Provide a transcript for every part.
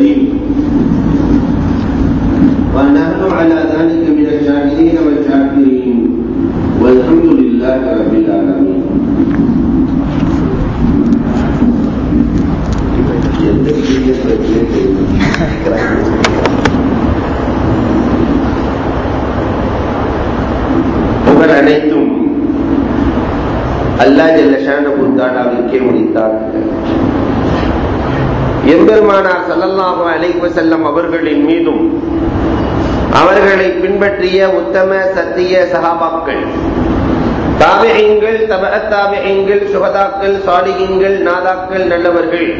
الكريم ونحن على ذلك من الشاهدين والشاكرين والحمد لله رب العالمين எந்த பெரிய பிரச்சனை தெரியும் புகழ் அனைத்தும் அல்லா ஜல்லஷான புத்தாடாவிற்கே முடித்தார் எம்பெருமானார் ஸல்லல்லாஹு அலைஹி செல்லம் அவர்களின் மீதும் அவர்களை பின்பற்றிய உத்தம சத்திய சகாபாக்கள் தாபியங்கள் தப சுகதாக்கள் சாலிகங்கள் நாதாக்கள் நல்லவர்கள்.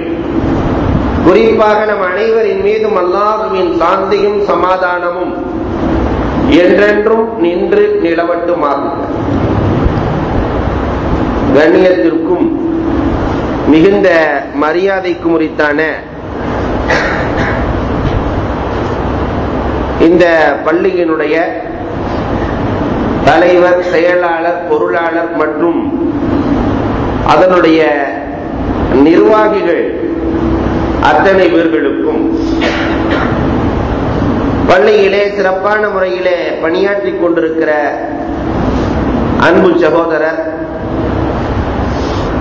குறிப்பாக நம் அனைவரின் மீதும் அல்லாஹுவின் சாந்தியும் சமாதானமும் என்றென்றும் நின்று நிலவட்டுமாகும் கண்ணியத்திற்கும் மிகுந்த மரியாதைக்கு முறித்தான இந்த பள்ளியினுடைய தலைவர் செயலாளர் பொருளாளர் மற்றும் அதனுடைய நிர்வாகிகள் அத்தனை பேர்களுக்கும் பள்ளியிலே சிறப்பான முறையிலே பணியாற்றிக் கொண்டிருக்கிற அன்பு சகோதரர்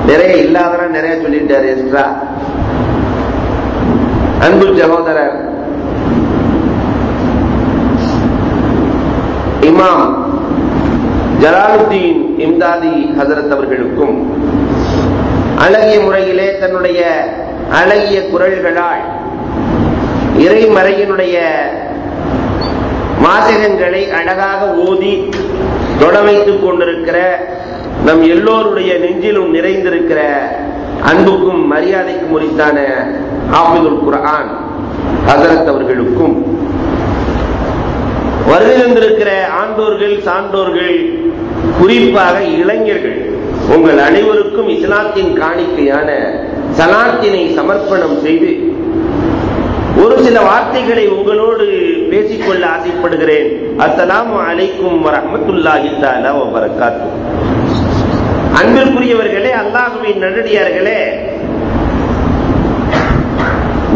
நிறைய இல்லாதன நிறைய சொல்லிட்டார் எக்ஸ்ட்ரா. அன்பு சகோதரர் இமாம் ஜலாலுத்தீன் இம்தாதி ஹசரத் அவர்களுக்கும் அழகிய முறையிலே தன்னுடைய அழகிய குரல்களால் இறைமறையினுடைய வாசகங்களை அழகாக ஓதி தொடமைத்துக் கொண்டிருக்கிற நம் எல்லோருடைய நெஞ்சிலும் நிறைந்திருக்கிற அன்புக்கும் மரியாதைக்கும் உரித்தான ஆபிதுல் குரான் ஹசரத் அவர்களுக்கும் வருகின்றிருக்கிற ஆண்டோர்கள் சான்றோர்கள் குறிப்பாக இளைஞர்கள் உங்கள் அனைவருக்கும் இஸ்லாத்தின் காணிக்கையான சலாத்தினை சமர்ப்பணம் செய்து ஒரு சில வார்த்தைகளை உங்களோடு பேசிக்கொள்ள ஆசைப்படுகிறேன். அஸ்ஸலாமு அலைக்கும் வரஹ்மத்துல்லாஹி தஆலா வரக்காத்து அன்பிற்குரியவர்களே அல்லாஹுவின் நல்லடியார்களே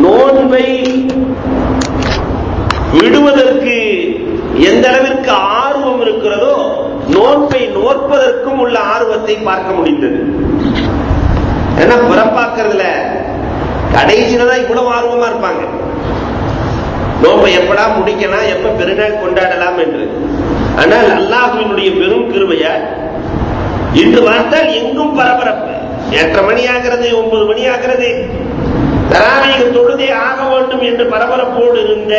நோன்பை விடுவதற்கு எந்த அளவிற்கு ஆர்வம் இருக்கிறதோ நோன்பை நோற்பதற்கும் உள்ள ஆர்வத்தை பார்க்க முடிந்தது. ஏன்னா பிறப்பாக்குறதுல கடைசியில தான் இவ்வளவு ஆர்வமா இருப்பாங்க. நோம்பை எப்படா முடிக்கலாம் எப்ப பெருநாள் கொண்டாடலாம் என்று. ஆனால் அல்லாஹுவினுடைய பெரும் கிருபைய இன்று பார்த்தால் எங்கும் பரபரப்பு. எட்டரை மணி ஆகிறது ஒன்பது மணி ஆகிறது. தராவீக தொழுதே ஆக வேண்டும் என்று பரபரப்போடு இருந்த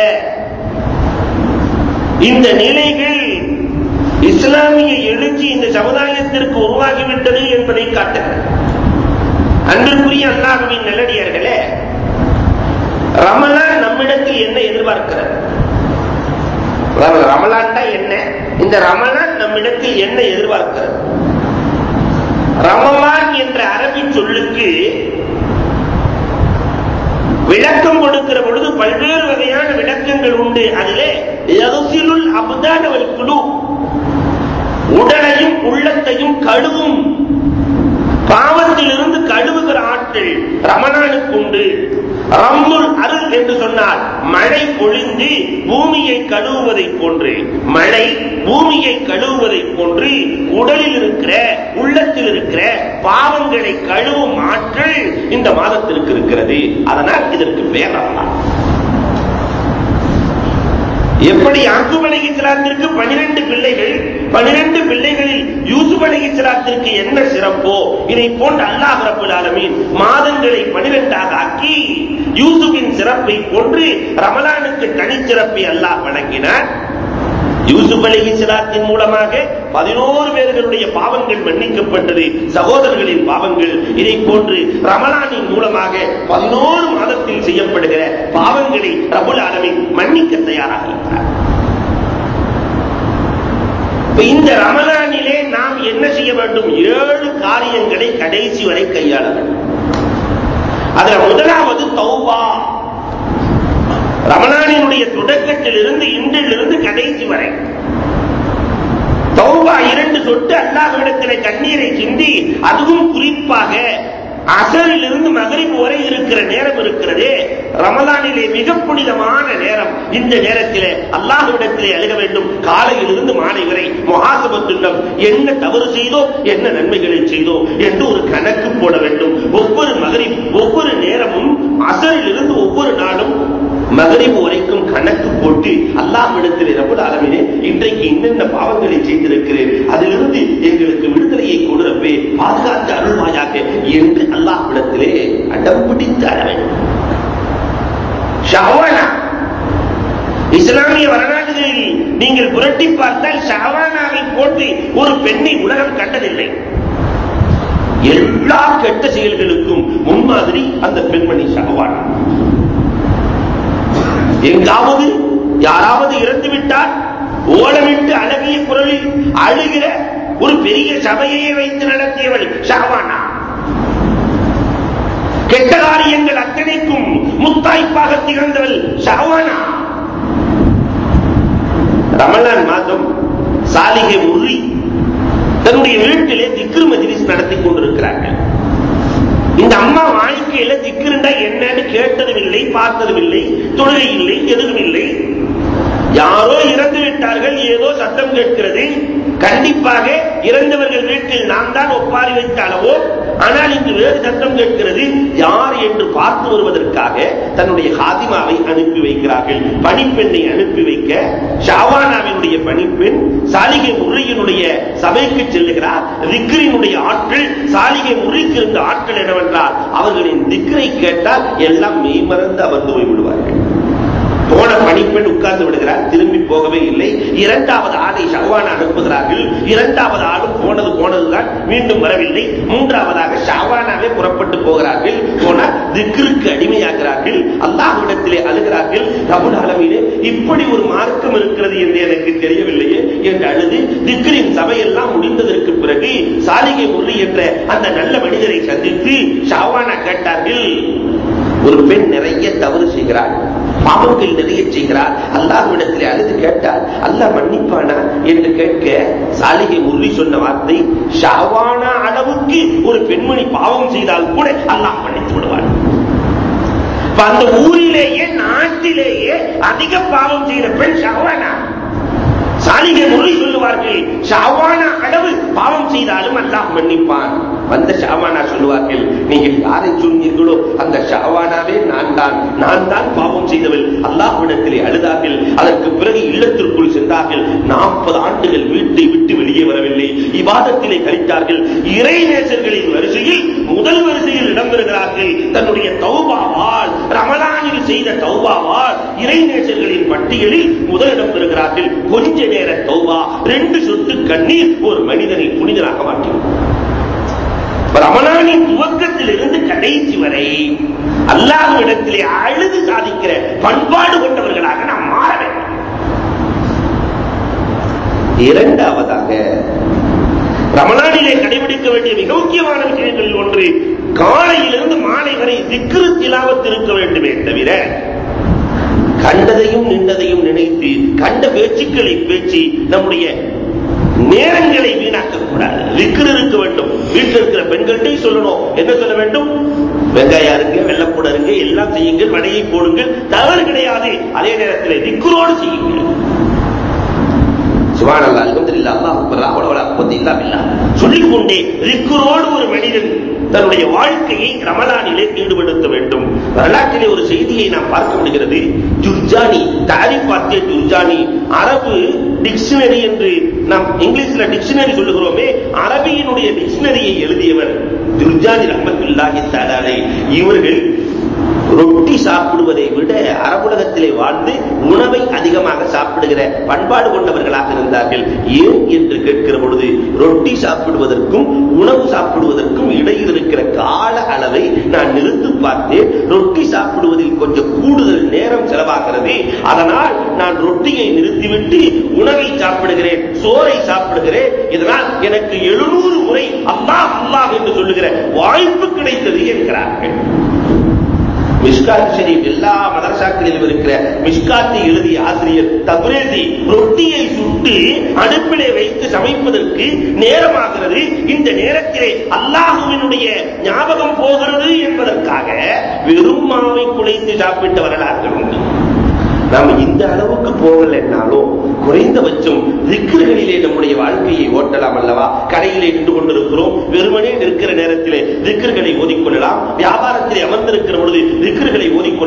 இந்த நிலைகள் இஸ்லாமிய எழுச்சி இந்த சமுதாயத்திற்கு உருவாகிவிட்டது என்பதை காட்டுகிறது அன்பிற்குரிய அல்லாஹுவின் நல்லடியார்களே ரமலான் நம்மிடத்தில் என்ன எதிர்பார்க்கிறது? ரமலான் என்ன? இந்த ரமலான் நம்மிடத்தில் என்ன எதிர்பார்க்கிறது? ரமலான் என்ற அரபி சொல்லுக்கு விளக்கம் கொடுக்கிற பொழுது பல்வேறு வகையான விளக்கங்கள் உண்டு. அதிலே எருசிலுள் அபுதானவல் குழு உடலையும் உள்ளத்தையும் கழுவும். பாவத்திலிருந்து கழுவுகிற ஆற்றல் ரமணானுக்கு உண்டு. ரம்முல் அருள் என்று சொன்னால் மழை பொழிந்து பூமியை கழுவுவதை போன்று மழை பூமியை கழுவுவதை போன்று உடலில் இருக்கிற உள்ளத்தில் இருக்கிற பாவங்களை கழுவும் ஆற்றல் இந்த மாதத்திற்கு இருக்கிறது. அதனால் இதற்கு வேதம் எப்படி யாக்கூப் அலைஹிஸ்ஸலாத்திற்கு பனிரெண்டு பிள்ளைகள் பனிரெண்டு பிள்ளைகளில் யூசுப் அலைஹிஸ்ஸலாத்து சிலாத்திற்கு என்ன சிறப்போ இதை போன்று அல்லாஹ் ரப்பல் ஆலமீன் மாதங்களை பனிரெண்டாக ஆக்கி யூசுபின் சிறப்பை போன்று ரமலானுக்கு தனிச்சிறப்பை அல்லாஹ் வழங்கினார். யூசுப் அலி சிலாத்தின் மூலமாக பதினோரு பேர்களுடைய பாவங்கள் மன்னிக்கப்பட்டது. சகோதரர்களின் பாவங்கள். இதை போன்று ரமலானின் மூலமாக பதினோரு மாதத்தில் செய்யப்படுகிற பாவங்களை ரபுல் ஆலமின் மன்னிக்க தயாராக இருக்கிறார். இந்த ரமலானிலே நாம் என்ன செய்ய வேண்டும்? ஏழு காரியங்களை கடைசி வரை கையாள வேண்டும். அதுல முதலாவது தௌபா. ரமணானினுடைய தொடக்கத்திலிருந்து இன்றிலிருந்து கடைசி வரை. தௌவா இரண்டு சொட்டு அல்லாஹ்விடத்திலே கண்ணீரை சிந்தி அதுவும் குறிப்பாக அசரிலிருந்து மகரிப் வரை இருக்கிற நேரம் இருக்கிறதே. ரமலானிலே மிக புனிதமான நேரம். இந்த நேரத்திலே அல்லாஹ்விடத்திலே அழுக வேண்டும். காலையிலிருந்து மாலை வரை முகாசபத்துள்ளம் என்ன தவறு செய்தோ என்ன நன்மைகளை செய்தோ என்று ஒரு கணக்கு போட வேண்டும். ஒவ்வொரு மகரிப் ஒவ்வொரு நேரமும் அசரிலிருந்து ஒவ்வொரு நாளும் மகரிபு வரைக்கும் கணக்கு போட்டு அல்லாஹ்விடத்திலே ரபுல் ஆலமினே இன்றைக்கு என்னென்ன பாவங்களை செய்திருக்கிறேன் அதிலிருந்து எங்களுக்கு விடுதலையை கொடுறப்பே பாதுகாத்து அருள்வாயாக என்று அல்லாஹ்விடத்திலே அடம் பிடித்து அழ இஸ்லாமிய வரலாறுகளில் நீங்கள் புரட்டி பார்த்தால் ஷஹவானாவை போன்று ஒரு பெண்ணை உலகம் கண்டதில்லை. எல்லா கெட்ட செயல்களுக்கும் முன்மாதிரி அந்த பெண்மணி ஷஹவானா எங்காவது யாராவது இறந்து விட்டால் ஓலமிட்டு அழகிய குரலில் அழுகிற ஒரு பெரிய சபையையே வைத்து நடத்தியவள் ஷஹவானா. கெட்ட காரியங்கள் அத்தனைக்கும் முத்தாய்ப்பாக திகழ்ந்தவள் ஷஹவானா. ரமலான் மாதம் சாலிகை முறி தன்னுடைய வீட்டிலே திக்ரு மஜிலிஸ் நடத்தி கொண்டிருக்கிறார்கள். இந்த அம்மா வாழ்க்கையில திக்கிருண்டா என்னன்னு கேட்டதும் இல்லை பார்த்ததும் இல்லை தொழுகை இல்லை எதுவும் இல்லை யாரோ இறந்து விட்டார்கள் ஏதோ சத்தம் கேட்கிறது. கண்டிப்பாக இறந்தவர்கள் வீட்டில் நாம் தான் ஒப்பாரி வைத்த அளவோ ஆனால் இங்கு வேறு சட்டம் கேட்கிறது. யார் என்று பார்த்து வருவதற்காக தன்னுடைய ஹாதிமாவை அனுப்பி வைக்கிறார்கள். பணிப்பெண்ணை அனுப்பி வைக்க ஷாவானாவினுடைய பணிப்பெண் சாலிகை முறையினுடைய சபைக்கு செல்லுகிறார். திக்ரினுடைய ஆட்கள் சாலிகை முறைக்கு இருந்த ஆட்கள் என்னவென்றால் அவர்களின் திக்ரை கேட்டால் எல்லாம் மெய்மறந்து அமர்ந்து போய்விடுவார்கள் போன பணிப்பெண் உட்கார்ந்து விடுகிறார் திரும்பி போகவே இல்லை. இரண்டாவது ஆளை ஷவான அனுப்புகிறார்கள். இரண்டாவது ஆளும் போனது போனதுதான் மீண்டும் வரவில்லை. மூன்றாவதாக ஷவானாவே புறப்பட்டு போகிறார்கள். போனால் திக்ருக்கு அடிமையாகிறார்கள். அல்லாஹ்விடத்திலே அழுகிறார்கள். ரபுல் அளவிலே இப்படி ஒரு மார்க்கம் இருக்கிறது என்று எனக்கு தெரியவில்லையே என்று அழுது திக்ரின் சபையெல்லாம் முடிந்ததற்கு பிறகு சாலிகை முரளி என்ற அந்த நல்ல மனிதரை சந்தித்து ஷவானா கேட்டார்கள். ஒரு பெண் நிறைய தவறு செய்கிறாள் பாவங்கள் நிறைய செய்கிறார் அல்லாஹ்விடத்தில் அழுது கேட்டால் அல்லாஹ் மன்னிப்பானா? என்று கேட்க சாலிகை உறுதி சொன்ன வார்த்தை ஷாவானா அளவுக்கு ஒரு பெண்மணி பாவம் செய்தால் கூட அல்லாஹ் மன்னித்து விடுவார் அந்த ஊரிலேயே நாட்டிலேயே அதிக பாவம் செய்த பெண் ஷாவானா? சாலிகை முறை சொல்லுவார்கள். ஷாவானா அளவு பாவம் செய்தாலும் அல்லாஹ் மன்னிப்பான். வந்த ஷாவானா சொல்லுவார்கள் நீங்கள் யாரை சொன்னீர்களோ அந்த ஷாவானாவே நான் தான். நான் தான் பாவம் செய்தவள். அல்லாஹ்விடத்திலே அழுதார்கள். அதற்கு பிறகு இல்லத்திற்குள் சென்றார்கள். நாற்பது ஆண்டுகள் வீட்டை விட்டு வெளியே வரவில்லை. விவாதத்திலே கழித்தார்கள். இறை நேசர்களின் வரிசையில் முதல் வரிசையில் இடம்பெறுகிறார்கள். தன்னுடைய தௌபாவால் ரமலானில் செய்த தௌபாவால் இறை நேசர்களின் பட்டியலில் முதலிடம் பெறுகிறார்கள். கொஞ்ச நேர தௌபா ரெண்டு சொட்டு கண்ணீர் ஒரு மனிதனை புனிதனாக மாற்றிவிடும் ரமணானின் துவக்கத்திலிருந்து கடைசி வரை அல்லாஹ்விடத்திலே அழுது சாதிக்கிற பண்பாடு கொண்டவர்களாக நாம் மாற வேண்டும். இரண்டாவதாக ரமலானிலே கடைபிடிக்க வேண்டிய மிக முக்கியமான விஷயங்களில் ஒன்று காலையிலிருந்து மாலை வரை திக்ரு திலாவத் இருக்க வேண்டுமே தவிர கண்டதையும் நின்றதையும் நினைத்து கண்ட பேச்சுக்களை பேச்சு நம்முடைய நேரங்களை வீணாக்க கூடாது. விக்கிர இருக்க வேண்டும். வீட்டில் இருக்கிற பெண்கள்கிட்டையும் சொல்லணும். என்ன சொல்ல வேண்டும்? வெங்காயம் இருங்க வெள்ளக்கூட இருங்க எல்லாம் செய்யுங்கள் வடையை போடுங்கள். தவறு கிடையாது. அதே நேரத்தில் திக்குரோடு செய்யுங்கள். சுபானல்லா அல்ஹம்துலில்லாஹ் அல்லாஹ் அக்பர் இல்லா சொல்லிக் கொண்டே ஒரு மனிதன் தன்னுடைய வாழ்க்கையை ரமலானிலே ஈடுபடுத்த வேண்டும். வரலாற்றிலே ஒரு செய்தியை நாம் பார்க்க முடிகிறது. ஜுர்ஜானி தாரிஃப் பார்த்தே ஜுர்ஜானி அரபு டிக்ஷனரி என்று நாம் இங்கிலீஷ்ல டிக்ஷனரி சொல்லுகிறோமே அரபியினுடைய டிக்ஷனரியை எழுதியவர் ஜுர்ஜானி ரஹமத்துல்லாஹி தஆலா இவர்கள் ரொட்டி சாப்பிடுவதை விட அரபுலகத்திலே வாழ்ந்து உணவை அதிகமாக சாப்பிடுகிற பண்பாடு கொண்டவர்களாக இருந்தார்கள். ஏன் என்று கேட்கிற பொழுது ரொட்டி சாப்பிடுவதற்கும் உணவு சாப்பிடுவதற்கும் இடையில் இருக்கிற கால அளவை நான் நிறுத்து பார்த்தேன். ரொட்டி சாப்பிடுவதில் கொஞ்சம் கூடுதல் நேரம் செலவாகிறது. அதனால் நான் ரொட்டியை நிறுத்திவிட்டு உணவை சாப்பிடுகிறேன் சோறை சாப்பிடுகிறேன். இதனால் எனக்கு எழுநூறு முறை அல்லாஹ் அல்லாஹ் என்று சொல்லுகிற வாய்ப்பு கிடைத்தது என்கிறார்கள். மிஷ்காத் ஷரீப் எல்லா மதரசாக்களிலும் இருக்கிற மிஷ்காத்தை எழுதிய ஆசிரியர் தபுரேதி ரொட்டியை சுட்டு அடுப்பிலே வைத்து சமைப்பதற்கு நேரமாகிறது. இந்த நேரத்திலே அல்லாஹுவினுடைய ஞாபகம் போகிறது என்பதற்காக வெறும் மாவை குலைத்து சாப்பிட்ட வரலாறுகள் உண்டு. நாம் இந்த அளவுக்கு போகலைன்னாலும் குறைந்தபட்சம் திக்கர்களிலே நம்முடைய வாழ்க்கையை ஓட்டலாம் அல்லவா? கடையிலே நின்று கொண்டிருக்கிறோம் வெறுமனே நிற்கிற நேரத்திலே திக்கர்களை ஓதிக்கொள்ளலாம். வியாபாரத்திலே அமர்ந்திருக்கிற பொழுது திக்கர்களை ஓதிக்கொள்ளலாம்.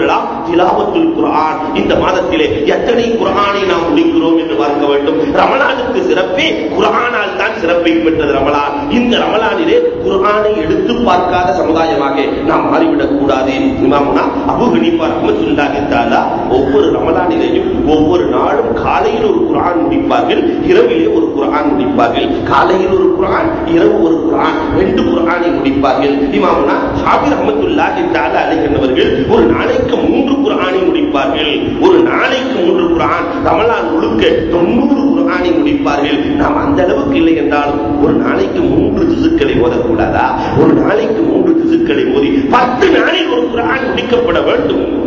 திலாவத்துல் குரான் இந்த மாதத்திலே எத்தனை குரானை நாம் முடிக்கிறோம் என்று பார்க்க வேண்டும். ரமலானுக்கு சிறப்பே குரானால் தான் சிறப்பை பெற்றது ரமலான். இந்த ரமலானிலே குரானை எடுத்து பார்க்காத சமுதாயமாக நாம் மாறிவிடக் கூடாது. இமாமுனா அபு ஹனீஃபா ரஹ்மத்துல்லாஹி தஆலா ஒவ்வொரு ரமலானிலேயும் ஒவ்வொரு நாளும் காலையில் ஒரு குரான் முடிப்பார்கள் இரவிலே ஒரு குரான் முடிப்பார்கள். காலையில் ஒரு குரான் இரவு ஒரு குரான் ரெண்டு குரானை முடிப்பார்கள். இமாமுனா ஹாபி ரஹ்மத்துல்லாஹி தஆலா அலைஹின்றவர்கள் ஒரு நாளைக்கு மூன்று குரானை முடிப்பார்கள். ஒரு நாளைக்கு மூன்று குரான் ரமலான் முழுக்க தொண்ணூறு குரானை முடிப்பார்கள். நாம் அந்த அளவுக்கு இல்லை என்றாலும் ஒரு நாளைக்கு மூன்று திசுக்களை ஓதக்கூடாதா? ஒரு நாளைக்கு மூன்று திசுக்களை ஓதி பத்து நாளில் ஒரு குரான் முடிக்கப்பட வேண்டும்.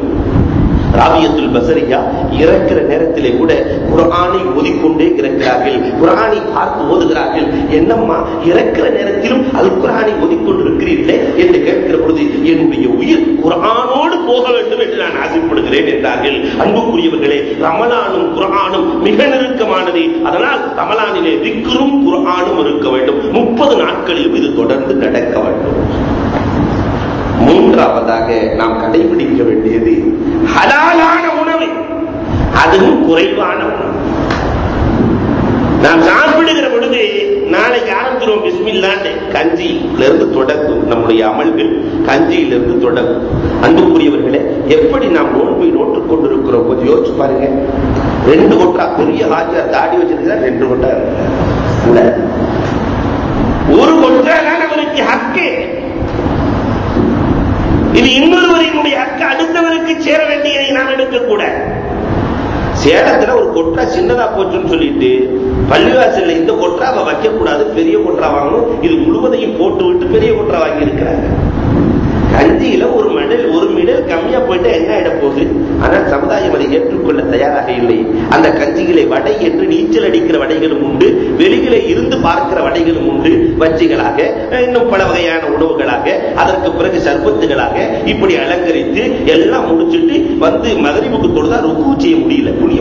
ராவியத்துல் பசரியா இறக்கிற நேரத்திலே கூட குரானை ஓதிக்கொண்டே இறக்கிறார்கள் குரானை பார்த்து ஓதுகிறார்கள். என்னம்மா? இறக்கிற நேரத்தில் அல் குரானை ஓதிக்கொண்டிருக்கிறீர்களே என்று கேட்கிற பொழுது என்னுடைய உயிர் குரானோடு போக வேண்டும் என்று நான் ஆசைப்படுகிறேன் என்றார்கள். அன்புக்குரியவர்களே ரமலானும் குரானும் மிக நெருக்கமானது. அதனால் ரமலானிலே திக்ரும் குரானும் இருக்க வேண்டும். முப்பது நாட்களிலும் இது தொடர்ந்து நடக்க வேண்டும். மூன்றாவதாக நாம் கடைபிடிக்க வேண்டியது ஹலாலான உணவு. அதுவும் குறைவான உணவு. நாம் சாப்பிடுகிற பொழுது நாளைக்கு ஆரம்பிச்சிருவோம் பிஸ்மில்லான்னு கஞ்சியிலிருந்து தொடங்கும் நம்முடைய அமல்கள் கஞ்சியிலிருந்து தொடங்கும். அன்புக்குரியவர்களே எப்படி நாம் நோன்பை நோட்டுக் கொண்டிருக்கிறோம்? கொஞ்சம் யோசிச்சு பாருங்க. ரெண்டு கொட்டா பெரிய ஆஜா தாடி வச்சிருக்கிறா ரெண்டு கொட்டா இருக்கு. ஒரு கொட்டா தான் அவருக்கு ஹக்கு. இது இன்னொருவரினுடைய ஹக்கு அடுத்தவருக்கு சேர வேண்டியதை நாம் எடுக்கக்கூடாது. சேலத்துல ஒரு கொற்றா சின்னதா போச்சுன்னு சொல்லிட்டு பள்ளிவாசல்ல இந்த கொற்றாவை வைக்க கூடாது பெரிய கொற்றா வாங்கணும். இது முழுவதையும் போட்டு விட்டு பெரிய கொற்றா வாங்கி இருக்கிறாங்க கஞ்சியில ஒரு மெடல் ஒரு மிடல் கம்மியா போயிட்டு என்ன ஆயிட போகுது? ஆனால் சமுதாயம் அதை ஏற்றுக்கொள்ள தயாராக இல்லை. அந்த கஞ்சிகளை வடை என்று நீச்சல் அடிக்கிற வடைகளும் உண்டு வெளியில இருந்து பார்க்கிற வடைகளும் உண்டு. வச்சிகளாக இன்னும் பல வகையான உணவுகளாக அதற்கு பிறகு சர்பத்துகளாக இப்படி அலங்கரித்து எல்லாம் முடிச்சுட்டு வந்து மகரிவுக்கு தொழுதா ருக்கு செய்ய முடியல புனிய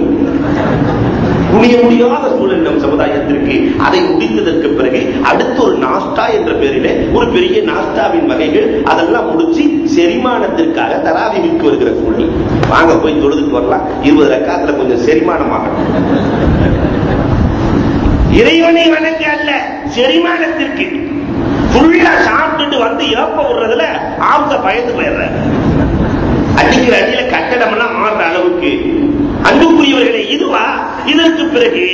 புனிய முடியாத சூழல் நம் சமுதாயத்திற்கு அதை முடித்ததற்கு பிறகு அடுத்து ஒரு நாஸ்டா என்ற பெயரிலே ஒரு பெரிய நாஸ்டாவின் வகைகள் அதெல்லாம் முடிச்சு செரிமானத்திற்காக தராவிக்கு வருகிற சூழல். வாங்க போய் தொழுதுக்கு வரலாம். இருபது ரக்காத்துல கொஞ்சம் செரிமானமாகட்டும். இறைவனை வணங்க அல்ல செரிமானத்திற்கு. ஃபுல்லா சாப்பிட்டுட்டு வந்து இறப்ப விடுறதுல ஆவுத பயந்து போயிடுற அடிக்கிற அடியில கட்டடம் எல்லாம் மாறுற அளவுக்கு அன்புக்குரியவர்களே இதுவா? இதற்கு பிறகு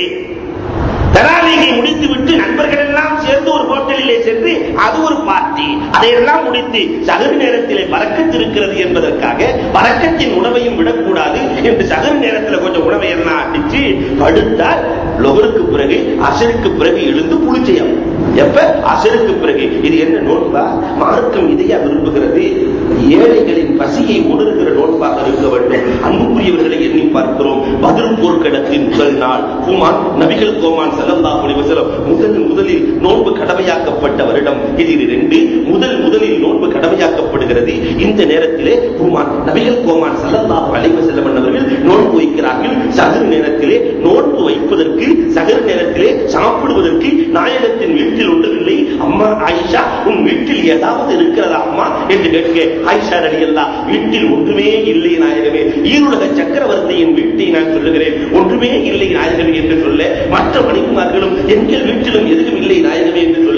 தராவிகை முடித்துவிட்டு நண்பர்கள் எல்லாம் சேர்ந்து ஒரு ஹோட்டலிலே சென்று அது ஒரு பார்ட்டி. அதையெல்லாம் முடித்து சகர் நேரத்திலே பறக்கத்திருக்கிறது என்பதற்காக பறக்கத்தின் உணவையும் விடக்கூடாது என்று சகர் நேரத்தில் கொஞ்சம் உணவை எல்லாம் அடிச்சு படுத்தால் லொகருக்கு பிறகு அசருக்கு பிறகு எழுந்து புளிச்சையம் எப்ப? அசருக்கு பிறகு. இது என்ன நோன்பா? மார்க்கம் இதையா விரும்புகிறது. ஏழைகளின் பசியை உணர்கிற நோன்பாக இருக்க வேண்டும். அன்புக்குரியவர்களை எண்ணி பார்க்கிறோம். பதில் போர்க்கிடத்தின் முதல் நாள். குமான் நபிகள் கோமான் செல்லல்லா செல்லம் முதல் முதலில் நோன்பு கடமையாக்கப்பட்ட வருடம். இது ரெண்டு கடமையாக்கப்படுகிறது இந்த நேரத்திலே குமான் நபிகள் கோமான் செல்லல்லா அலைவ செல்லம் அவர்கள் நோன்பு வைக்கிறார்கள். சகர் நேரத்திலே நோன்பு வைப்பதற்கு சகர் நேரத்திலே சாப்பிடுவதற்கு நாயகத்தின் வீட்டில் ஒன்றுமில்லை. அம்மா ஆயிஷா உன் வீட்டில் ஏதாவது இருக்கிறதா அம்மா? என்று கேட்க ஆயிஷா அலி அல்லா வீட்டில் ஒன்றுமே இல்லை நாயகமே. ஈருலக சக்கரவர்த்தியின் வீட்டை நான் சொல்லுகிறேன். ஒன்றுமே இல்லை நாயகமே என்று சொல்ல மற்ற மணிக்குமார்களும் எங்கள் வீட்டிலும் எதுவும் இல்லை நாயகமே என்று சொல்ல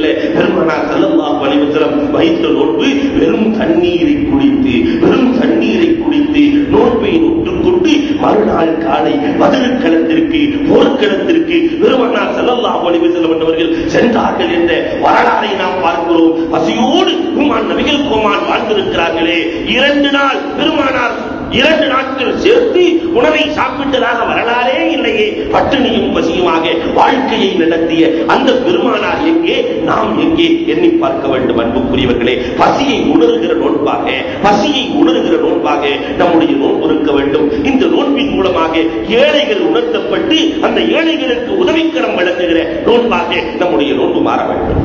வைத்த நோன்பு வெறும் தண்ணீரை குடித்து வெறும் தண்ணீரை குடித்து நோன்பை நொட்டுக்கொண்டு மறுநாள் காலை மதுரக்களத்திற்கு போர்க்களத்திற்கு பெருமனார் செல்லல்லா அலைஹி என்றவர்கள் சென்றார்கள் என்ற வரலாறை நாம் பார்க்கிறோம். பசியோடு பெருமான் நபிகள் கோமான் வாழ்ந்திருக்கிறார்களே. இரண்டு நாள் பெருமானார் இரண்டு நாட்கள் சேர்த்து உணவை சாப்பிட்டதாக வரலாறே இல்லையே. பட்டினியும் பசியுமாக வாழ்க்கையை நடத்திய அந்த பெருமானார் எங்கே? நாம் எங்கே? எண்ணி பார்க்க வேண்டும் அன்புக்குரியவர்களே. பசியை உணர்கிற நோன்பாக பசியை உணர்கிற நோன்பாக நம்முடைய நோன்பு இருக்க வேண்டும். இந்த நோன்பின் மூலமாக ஏழைகள் உணர்த்தப்பட்டு அந்த ஏழைகளுக்கு உதவிக்கரம் வழங்குகிற நோன்பாக நம்முடைய நோன்பு மாற வேண்டும்.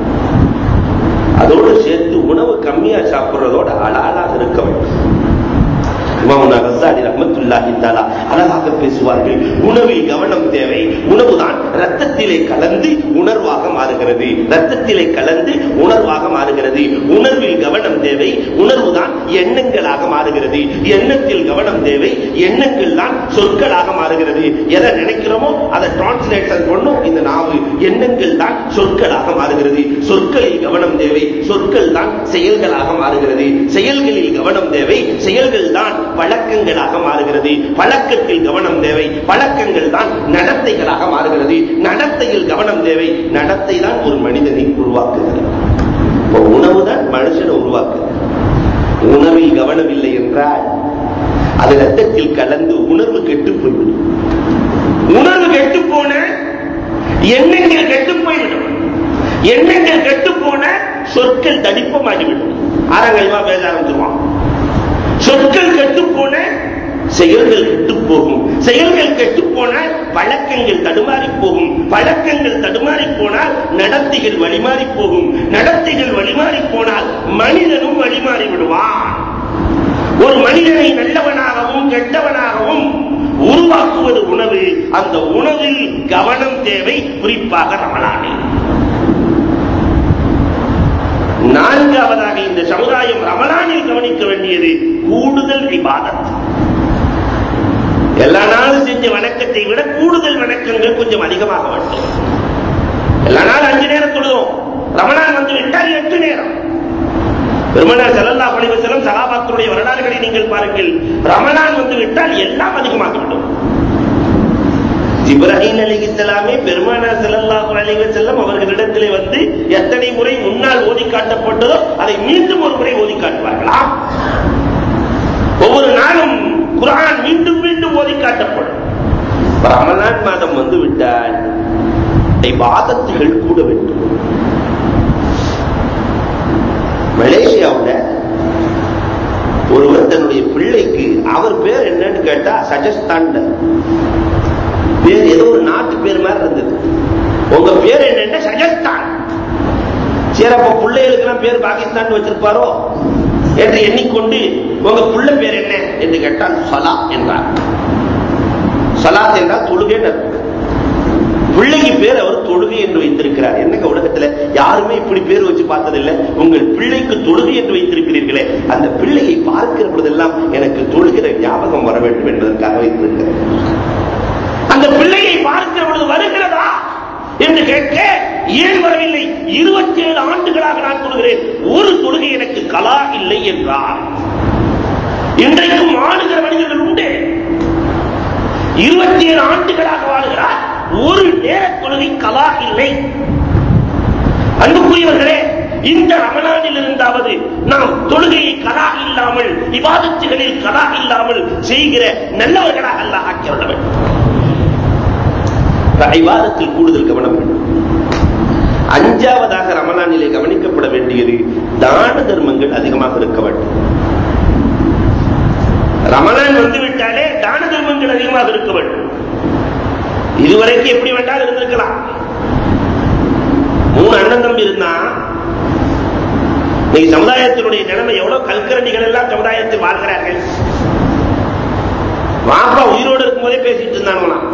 அதோடு சேர்த்து உணவு கம்மியா சாப்பிடுறதோட அலாலாக இருக்க வேண்டும். இமாமுனா கசாலி அழகாக பேசுவார்கள். உணவில் கவனம் தேவை. உணவுதான் ரத்தத்திலே கலந்து உணர்வாக மாறுகிறது. ரத்தத்திலே கலந்து உணர்வாக மாறுகிறது. உணர்வில் கவனம் தேவை. உணர்வுதான் எண்ணங்களாக மாறுகிறது. எண்ணத்தில் கவனம் தேவை. எண்ணங்கள் தான் சொற்களாக மாறுகிறது. எதை நினைக்கிறோமோ அதை டிரான்ஸ்லேஷன் பண்ணும். இந்த நாவு எண்ணங்கள் தான் சொற்களாக மாறுகிறது. சொற்களில் கவனம் தேவை. சொற்கள் தான் செயல்களாக மாறுகிறது. செயல்களில் கவனம் தேவை. செயல்கள் தான் பழக்கங்களாக மாறுகிறது. பழக்கத்தில் கவனம் தேவை. பழக்கங்கள் தான் நடத்தைகளாக மாறுகிறது. நடத்தையில் கவனம் தேவை. நடத்தை தான் ஒரு மனிதனை உருவாக்குகிறது. உணவு தான் மனுஷனை உருவாக்குது. உணவில் கவனம் இல்லை என்றால் அது ரத்தத்தில் கலந்து உணர்வு கெட்டு போய்விடும். உணர்வு கெட்டு போன எண்ணங்கள் கெட்டு போய்விடும். எண்ணங்கள் கெட்டு போன சொற்கள் தடிப்பமாகிவிடும். ஆரங்கமா பேச ஆரம்பிச்சிருவான் சொற்கள் கெட்டு போன செயல்கள் கெட்டு போகும் செயல்கள் கெட்டு போனால் பழக்கங்கள் தடுமாறி போகும் பழக்கங்கள் தடுமாறி போனால் நடத்தைகள் வழிமாறி போகும் நடத்தைகள் வழிமாறி போனால் மனிதனும் வழிமாறி விடுவான் ஒரு மனிதனை நல்லவனாகவும் கெட்டவனாகவும் உருவாக்குவது உணவு. அந்த உணவில் கவனம் தேவை. குறிப்பாக ரமலானே நான்காவதாக இந்த சமுதாயம் ரமலானில் கவனிக்க வேண்டியது கூடுதல் விவாதம் எல்லா நாளும் செஞ்ச வணக்கத்தை விட கூடுதல் வணக்கங்கள் கொஞ்சம் அதிகமாக வேண்டும். எல்லா நாளும் அஞ்சு நேரம் தொழுதும். ரமணான் வந்து விட்டால் எட்டு நேரம். பெருமனார் செல்லல்லா பழிவசலம் சலாபாத்துடைய வரலாறுகளை நீங்கள் பாருங்கள். ரமணான் வந்து விட்டால் எல்லாம் அதிகமாகிவிடும். இப்ராஹிம் அலிகிஸ்லாமே பெருமானார் செல்லல்லாஹு அலைஹி செல்லம் அவர்களிடத்திலே வந்து எத்தனை முறை முன்னால் ஓதி காட்டப்பட்டதோ அதை மீண்டும் ஒரு முறை ஓதி காட்டுவார்களா? ஒவ்வொரு நாளும் குரான் மீண்டும் மீண்டும் ஓதி காட்டப்படும். ரமலான் மாதம் வந்து விட்டால் பாதத்துகள் கூட வேண்டும் மலேசியாவில் ஒருவர் தன்னுடைய பிள்ளைக்கு அவர் பேர் என்னன்னு கேட்டா சஜஸ்தான் பேர் ஏதோ ஒரு நாட்டு பேர் மாதிரி இருந்தது. உங்க பேர் என்னன்னா சஜஸ்தான். சரி அப்ப பிள்ளைகளுக்கெல்லாம் பேர் பாகிஸ்தான் வச்சிருப்பாரோ என்று எண்ணிக்கொண்டு உங்க புள்ள பேர் என்ன என்று கேட்டால் சலா என்றார். சலாத் என்றால் தொழுகை பிள்ளைக்கு பேர் அவர் தொழுகை என்று வைத்திருக்கிறார். என்னங்க உலகத்துல யாருமே இப்படி பேர் வச்சு பார்த்ததில்லை? உங்கள் பிள்ளைக்கு தொழுகை என்று வைத்திருக்கிறீர்களே. அந்த பிள்ளையை பார்க்கிற பொழுதெல்லாம் எனக்கு தொழுகிற ஞாபகம் வர வேண்டும் என்பதற்காக வைத்திருக்கிறேன். அந்த பிள்ளையை பார்க்கிற பொழுது வருகிறதா என்று கேட்க ஏன் வரவில்லை? இருபத்தி ஏழு ஆண்டுகளாக நான் தொழுகிறேன். ஒரு தொழுகை எனக்கு கலா இல்லை என்றார். இன்றைக்கும் ஆளுகிற மனிதர்கள் உண்டு. இருபத்தி ஏழு ஆண்டுகளாக வாழுகிறார். ஒரு நேர தொழுகை கலா இல்லை. அன்புக்குரியவர்களே இந்த ரமணானில் இருந்தாவது நாம் தொழுகையை கலா இல்லாமல் விவாதத்துகளில் கலா இல்லாமல் செய்கிற நல்லவர்களாக அல்ல ஆக்கிவிட வேண்டும் ஐவாதத்தில் கூடுதல் கவனம் வேண்டும் அஞ்சாவதாக ரமலானிலே கவனிக்கப்பட வேண்டியது தான தர்மங்கள் அதிகமாக இருக்க வேண்டும். ரமலான் வந்து விட்டாலே தான தர்மங்கள் அதிகமாக இருக்க வேண்டும். இதுவரைக்கும் எப்படி வேண்டாலும் இருந்திருக்கலாம். மூணு அண்ணன் தம்பி இருந்தா இன்னைக்கு சமுதாயத்தினுடைய நிலைமை எவ்வளவு கல்கரண்டிகள் எல்லாம் சமுதாயத்தில் வாழ்கிறார்கள். வாப்பா உயிரோடு இருக்கும்போதே பேசிட்டு இருந்தாங்களாம்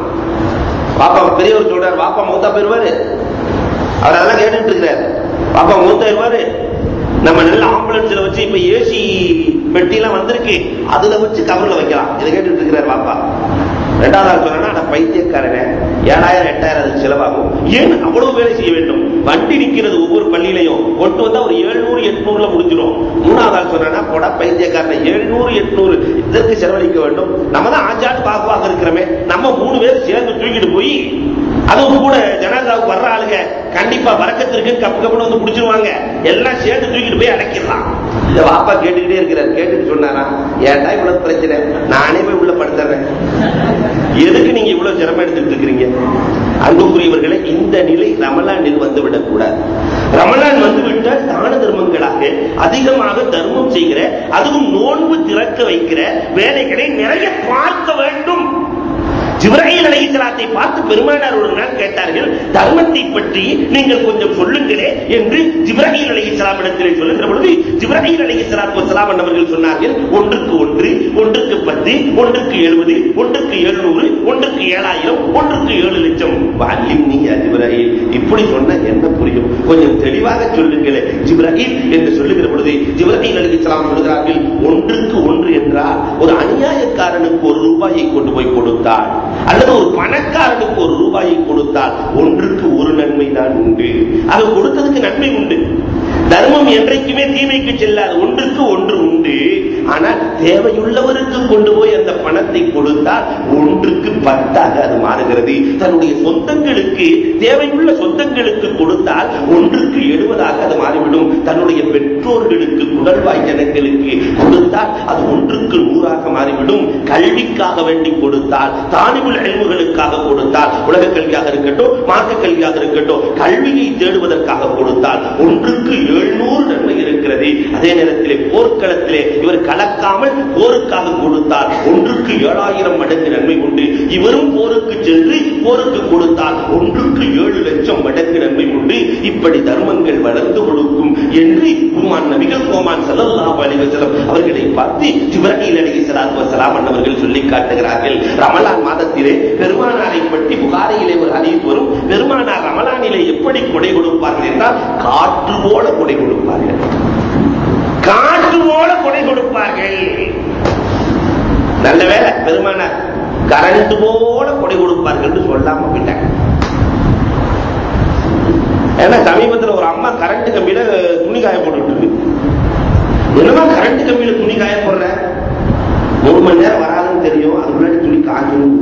பெரியவர் சொல்றாரு பாப்பா மூத்தா போயிருவாரு? அவர் அதெல்லாம் கேட்டுட்டு இருக்கிறாரு. பாப்பா மூத்தா இருவாரு நம்ம நல்ல ஆம்புலன்ஸ்ல வச்சு இப்ப ஏசி பெட்டி எல்லாம் வந்திருக்கு. அதுல வச்சு கவர்ல வைக்கலாம். இதை கேட்டுட்டு இருக்கிறார் பாப்பா ரெண்டாவது ஆள் சொன்னா நான் பைத்தியக்காரன் ஏழாயிரம் எட்டாயிரம் அதுக்கு செலவாகும். ஏன் அவ்வளவு வேலை செய்ய வேண்டும்? வண்டி நிற்கிறது ஒவ்வொரு பள்ளியிலையும். கொண்டு வந்தா ஒரு எழுநூறு எட்நூறுல முடிஞ்சிடும். மூணாவது ஆள் சொன்னா போட பைத்தியக்காரன் எழுநூறு எட்நூறு இதற்கு செலவழிக்க வேண்டும். நம்ம தான் ஆஞ்சாட்டு பாகுவாக இருக்கிறோமே. நம்ம மூணு பேர் சேர்ந்து தூக்கிட்டு போய் அதுவும் கூட ஜனாதாவுக்கு வர்ற ஆளுங்க கண்டிப்பா வரக்கத்திற்கு கப்பு கப்புன்னு வந்து பிடிச்சிருவாங்க. எல்லாம் சேர்ந்து தூக்கிட்டு போய் அடைக்கிடலாம் இந்த வாப்பா கேட்டுக்கிட்டே இருக்கிறார். கேட்டுட்டு சொன்னாரா? ஏன்டா இவ்வளவு பிரச்சனை? நானே போய் உள்ள படுத்துறேன். எதுக்கு நீங்க இவ்வளவு சிரமம் எடுத்துட்டு இருக்கிறீங்க? அன்புக்குரியவர்களை இந்த நிலை ரமலானில் வந்துவிடக் கூடாது. ரமலான் வந்து தான தர்மங்களாக அதிகமாக தர்மம் செய்கிற அதுவும் நோன்பு திறக்க வைக்கிற வேலைகளை நிறைய பார்க்க வேண்டும். ஜிப்ராஹிம் அலைஹிஸ்ஸலாத்தை பார்த்து பெருமானார் ஒரு நாள் கேட்டார்கள் தர்மத்தை பற்றி நீங்கள் கொஞ்சம் சொல்லுங்களே என்று ஜிப்ராஹிம் அலைஹிஸ்ஸலாம் இடத்திலே சொல்லுகிற பொழுது ஜிப்ராஹிம் அலைஹிஸ்ஸலாத்து சலாம் அவர்கள் சொன்னார்கள் ஒன்றுக்கு ஒன்று ஒன்றுக்கு பத்து ஒன்றுக்கு எழுபது ஒன்றுக்கு எழுநூறு ஒன்றுக்கு ஏழாயிரம் ஒன்றுக்கு ஏழு லட்சம். வால்லிம் நீங்க ஜிப்ராஹிம் இப்படி சொன்ன என்ன புரியும்? கொஞ்சம் தெளிவாக சொல்லுங்களே. ஜிப்ராஹிம் என்று சொல்லுகிற பொழுது ஜிப்ராஹிம் அலைஹிஸ்ஸலாம் சொல்கிறார்கள் ஒன்றுக்கு ஒன்று என்றால் ஒரு அநியாயக்காரனுக்கு ஒரு ரூபாயை கொண்டு போய் கொடுத்தால் அல்லது ஒரு பண பணக்காரனுக்கு ஒரு ரூபாயை கொடுத்தால் ஒன்றுக்கு ஒரு நன்மை தான் உண்டு. அது கொடுத்ததுக்கு நன்மை உண்டு. தர்மம் என்றைக்குமே தீமைக்கு செல்லாது. ஒன்றுக்கு ஒன்று உண்டு. ஆனால் தேவையுள்ளவருக்கு கொண்டு போய் அந்த பணத்தை கொடுத்தால் ஒன்றுக்கு பத்தாக அது மாறுகிறது. தன்னுடைய சொந்தங்களுக்கு தேவையுள்ள சொந்தங்களுக்கு கொடுத்தால் ஒன்றுக்கு எழுபதாக அது மாறிவிடும். தன்னுடைய பெற்றோர்களுக்கு குடல்வாய் ஜனங்களுக்கு கொடுத்தால் அது ஒன்றுக்கு நூறாக மாறிவிடும். கல்விக்காக வேண்டி கொடுத்தால் தானிபுல் அழிவுகளுக்காக கொடுத்தால் உலக கல்வியாக இருக்கட்டும் மார்க்க கல்வியாக இருக்கட்டும் கல்வியை தேடுவதற்காக கொடுத்தால் ஒன்றுக்கு ஏழு எழுநூறு நன்மை இருக்கிறது. அதே நேரத்திலே போர்க்களத்திலே இவர் கலக்காமல் போருக்காக கொடுத்தார். ஒன்றுக்கு ஏழாயிரம் மடங்கு நன்மை உண்டு. இவரும் போருக்கு சென்று போருக்கு கொடுத்தார். ஒன்றுக்கு ஏழு லட்சம் மடங்கு நன்மை உண்டு. இப்படி தர்மங்கள் வளர்ந்து கொடுக்கும் என்று உமான் நபிகள் கோமான் ஸல்லல்லாஹு அலிவசலம் அவர்களை பார்த்து ஜிப்ரீல் அலைஹிஸ்ஸலாத்து வசலாம் அவர்கள் சொல்லி காட்டுகிறார்கள். ரமலான் மாதத்திலே பெருமானாரை பற்றி புகாரையிலே ஒரு ஹதீஸ் வரும். பெருமானார் ரமலானிலே எப்படி கொடை கொடுப்பார்கள் என்றால் காற்று போல கொடை கொடுப்பார்கள். காற்று போல கொடை கொடுப்பார்கள். நல்ல வேலை பெருமானார் கரண்ட் போல கொடை கொடுப்பார்கள் சொல்லாம போயிட்டாங்க ஏன்னா சமீபத்தில் ஒரு அம்மா கரண்ட் கம்பியில துணி காய போட்டுட்டு இருக்கு. என்னமா கரண்ட் கம்பியில துணி காய போடுற? ஒரு மணி நேரம் வராதுன்னு தெரியும் அது முன்னாடி துணி காய்க்கணும்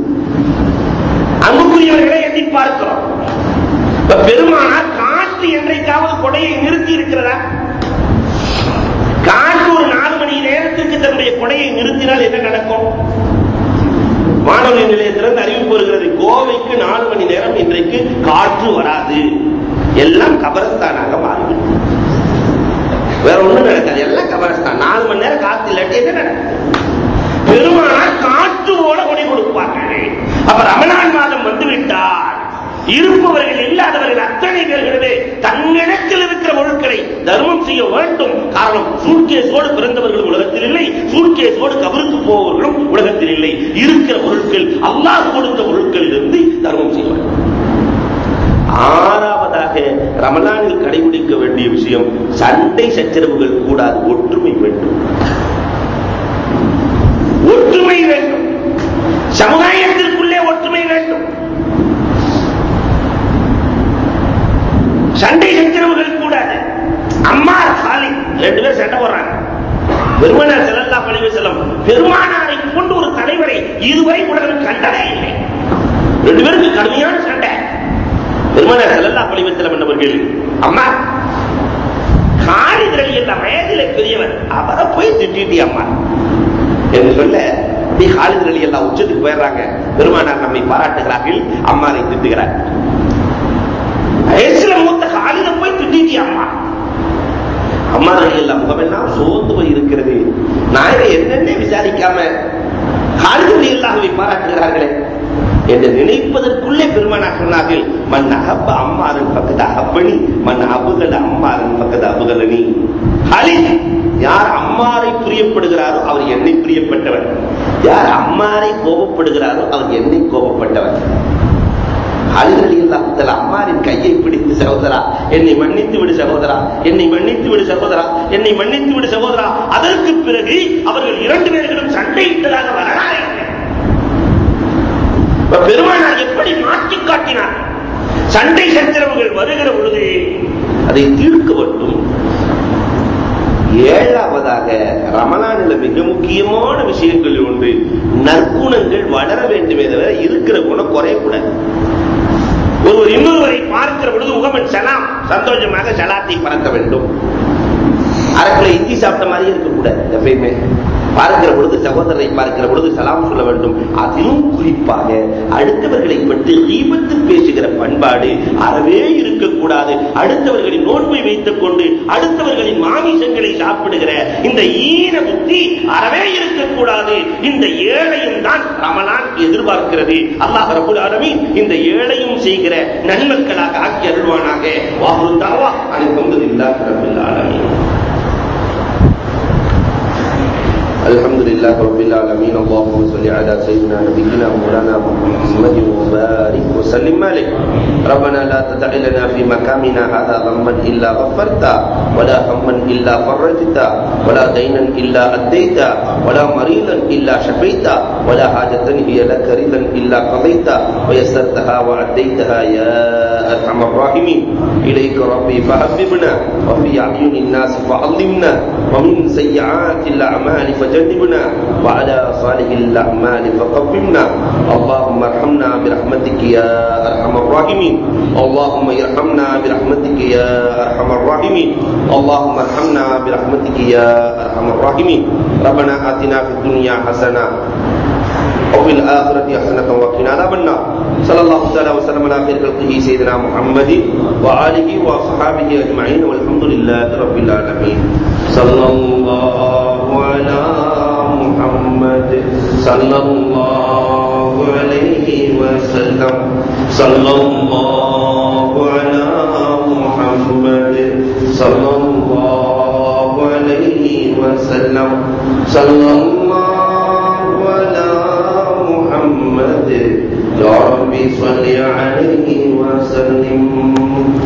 அன்புக்குரியவர்களை எண்ணி பார்க்கிறோம். பெருமானார் காற்று என்றைக்காவது கொடையை நிறுத்தி இருக்கிறதா? காற்று ஒரு நாலு மணி நேரத்திற்கு தன்னுடைய கொடையை நிறுத்தினால் என்ன நடக்கும்? வானொலி நிலையத்திலிருந்து அறிவிப்பு வருகிறது. கோவைக்கு நாலு மணி நேரம் இன்றைக்கு காற்று வராது. எல்லாம் கபரஸ்தானாக மாறிவிடும். வேற ஒண்ணும் நடக்காது. எல்லாம் கபரஸ்தான். நாலு மணி நேரம் காத்து இல்லாட்டி என்ன நடக்கும்? பெருமானார் காற்று போல கொடை கொடுப்பார்கள். அப்ப ரமணான் மாதம் வந்துவிட்டார். இருப்பவர்கள் இல்லாதவர்கள் அத்தனை பேர்களுமே தன்னிடத்தில் இருக்கிற பொருட்களை தர்மம் செய்ய வேண்டும். காரணம் சூழ்கேசோடு பிறந்தவர்கள் உலகத்தில் இல்லை. சூட்கேஸோடு கபருக்கு போவர்களும் உலகத்தில் இல்லை. இருக்கிற பொருட்கள் அல்லாஹ் கொடுத்த பொருட்களில் இருந்து தர்மம் செய்ய வேண்டும். ஆறாவதாக ரமலானில் கடைபிடிக்க வேண்டிய விஷயம் சண்டை சச்சரவுகள் கூடாது. ஒற்றுமை வேண்டும். ஒற்றுமை வேண்டும். சமுதாயத்திற்குள்ளே ஒற்றுமை வேண்டும். சண்டை சச்சரவுகள் கூடாது. அம்மா சாலி. ரெண்டு பேரும் சண்டை போடுறாங்க. பெருமானார் செல்லல்லா பழிவு செல்லும் பெருமானாரை கொண்டு ஒரு தலைவரை இதுவரை உலகம் கண்டதே இல்லை. ரெண்டு பேருக்கு கடுமையான சண்டை. பெருமானார் செல்லல்லா பழிவு செல்லம் என்பவர்கள் அம்மா காலிதிரளி என்ற வயதில பெரியவர் அவரை போய் திட்டிட்டி அம்மா? என்று சொல்ல நீ காலிதிரளி எல்லாம் உச்சத்துக்கு போயிடுறாங்க. பெருமானார் நம்மை பாராட்டுகிறார்கள் அம்மாரை திட்டுகிறார். போய் அம்மா. அம்மா எல்லாம் முகமெல்லாம் சோர்ந்து போய் இருக்கிறது நான் என்னென்ன விசாரிக்காம காலிதொழி இல்லாதவை பாராட்டுகிறார்களே என்று நினைப்பதற்குள்ளே பெருமானார் சொன்னார்கள் மண் அகப்ப அம்மாரின் பக்கத்து அகப்பணி மண் அபுகல் அம்மாரின் பக்கத்து அபுகலனி. ஹலித் யார் அம்மாரை பிரியப்படுகிறாரோ அவர் என்னை பிரியப்பட்டவர். யார் அம்மாரை கோபப்படுகிறாரோ அவர் என்னை கோபப்பட்டவர். அல்லாஹ் அம்மாரின் கையை பிடித்து சகோதரா என்னை மன்னித்து விடு சகோதரா என்னை மன்னித்து விடு சகோதரா என்னை மன்னித்து விடு சகோதரா. அதற்கு பிறகு அவர்கள் இரண்டு பேர்களும் சண்டையிட்டதாக வரலாறு பெருமானார் எப்படி மாற்றி காட்டினார்? சண்டை சச்சரவுகள் வருகிற பொழுது அதை தீர்க்க வேண்டும். ஏழாவதாக ரமலானில் மிக முக்கியமான விஷயங்கள் ஒன்று நற்குணங்கள் வளர வேண்டுமே தவிர இருக்கிற குணம் குறையக்கூடாது. ஒருவர் இன்னொருவரை பார்க்கிற பொழுது முகமன் சலாம் சந்தோஷமாக சலாத்தை பறக்க வேண்டும். அரைக்குள்ள இந்தி சாப்பிட்ட மாதிரியே இருக்கக்கூடாது எப்பயுமே பார்க்கிற பொழுது சகோதரரை பார்க்கிற பொழுது சலாம் சொல்ல வேண்டும். அதிலும் குறிப்பாக அடுத்தவர்களை பற்றி ஈபத்து பேசுகிற பண்பாடு அறவே இருக்கக்கூடாது. அடுத்தவர்களின் நோன்பை வைத்துக் கொண்டு அடுத்தவர்களின் மாமிசங்களை சாப்பிடுகிற இந்த ஈன புத்தி அறவே இருக்கக்கூடாது. இந்த ஏழையும் தான் ரமலான் எதிர்பார்க்கிறது. அல்லாஹ் ரபுல் ஆலமீன் இந்த ஏழையும் செய்கிற நன்மக்களாக ஆக்கி அருள்வானாக வாகுந்தாவா அனைத்து இல்லாத ரபுல் ஆலமீன். الحمد لله رب العالمين. اللهم صل على سيدنا نبينا مولانا محمد وبارك وسلم عليه. ربنا لا تدع لنا في مكاننا هذا ذنبا إلا غفرته ولا هما إلا فرجته ولا دينا إلا أديته ولا مريضا إلا شفيته ولا حاجة هي لك رضا إلا قضيته. ويسرتها وعديتها يا أرحم الراحمين. إليك ربي فحببنا وفي أعين الناس فعظمنا ومن سيئات الأعمال فجنبنا وعلى صالح الأعمال فقومنا اللهم ارحمنا برحمتك يا أرحم الراحمين اللهم ارحمنا برحمتك يا أرحم الراحمين اللهم ارحمنا برحمتك يا أرحم الراحمين ربنا آتنا في الدنيا حسنة وفي الآخرة حسنة وقنا عذاب النار صلى الله تعالى وسلم على خير خلقه سيدنا محمد وآله وصحابه أجمعين والحمد لله رب العالمين صلى الله على محمد صلى الله عليه وسلم. صلى الله على محمد صلى الله عليه وسلم. صلى الله على محمد. يا ربي صل عليه وسلم.